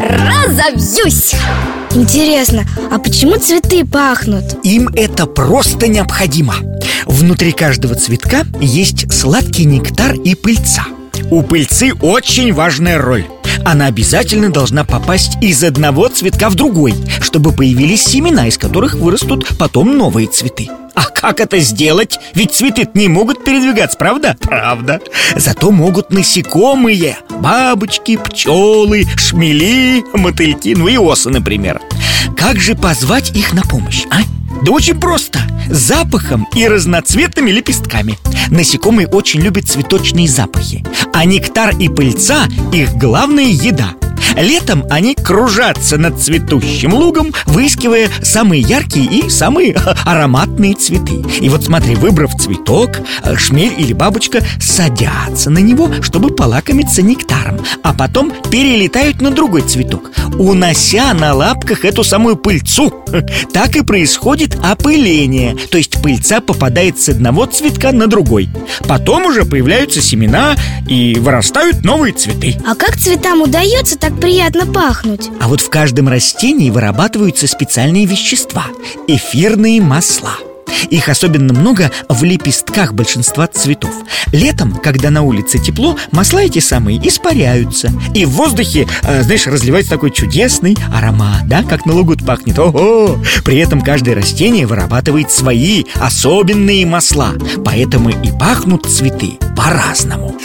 разобьюсь. Интересно, а почему цветы пахнут? Им это просто необходимо. Внутри каждого цветка есть сладкий нектар и пыльца. У пыльцы очень важная роль. Она обязательно должна попасть из одного цветка в другой Чтобы появились семена, из которых вырастут потом новые цветы. А как это сделать? Ведь цветы не могут передвигаться, правда? Правда Зато могут насекомые Бабочки, пчелы, шмели, мотыльки Ну и осы, например Как же позвать их на помощь, а? Да очень просто Запахом и разноцветными лепестками Насекомые очень любят цветочные запахи А нектар и пыльца – их главная еда – Летом они кружатся над цветущим лугом, выискивая самые яркие и самые ароматные цветы. И вот смотри, выбрав цветок, э, шмель или бабочка садятся на него, чтобы полакомиться нектаром, а потом перелетают на другой цветок, унося на лапках эту самую пыльцу. Так и происходит опыление, то есть пыльца попадает с одного цветка на другой. Потом уже появляются семена и вырастают новые цветы. А как цветам удается так приятно пахнуть? А вот в каждом растении вырабатываются специальные вещества – эфирные масла – их особенно много в лепестках большинства цветов Летом, когда на улице тепло, масла эти самые испаряются И в воздухе, э, знаешь, разливается такой чудесный аромат, да, как на лугу пахнет Ого! При этом каждое растение вырабатывает свои особенные масла Поэтому и пахнут цветы по-разному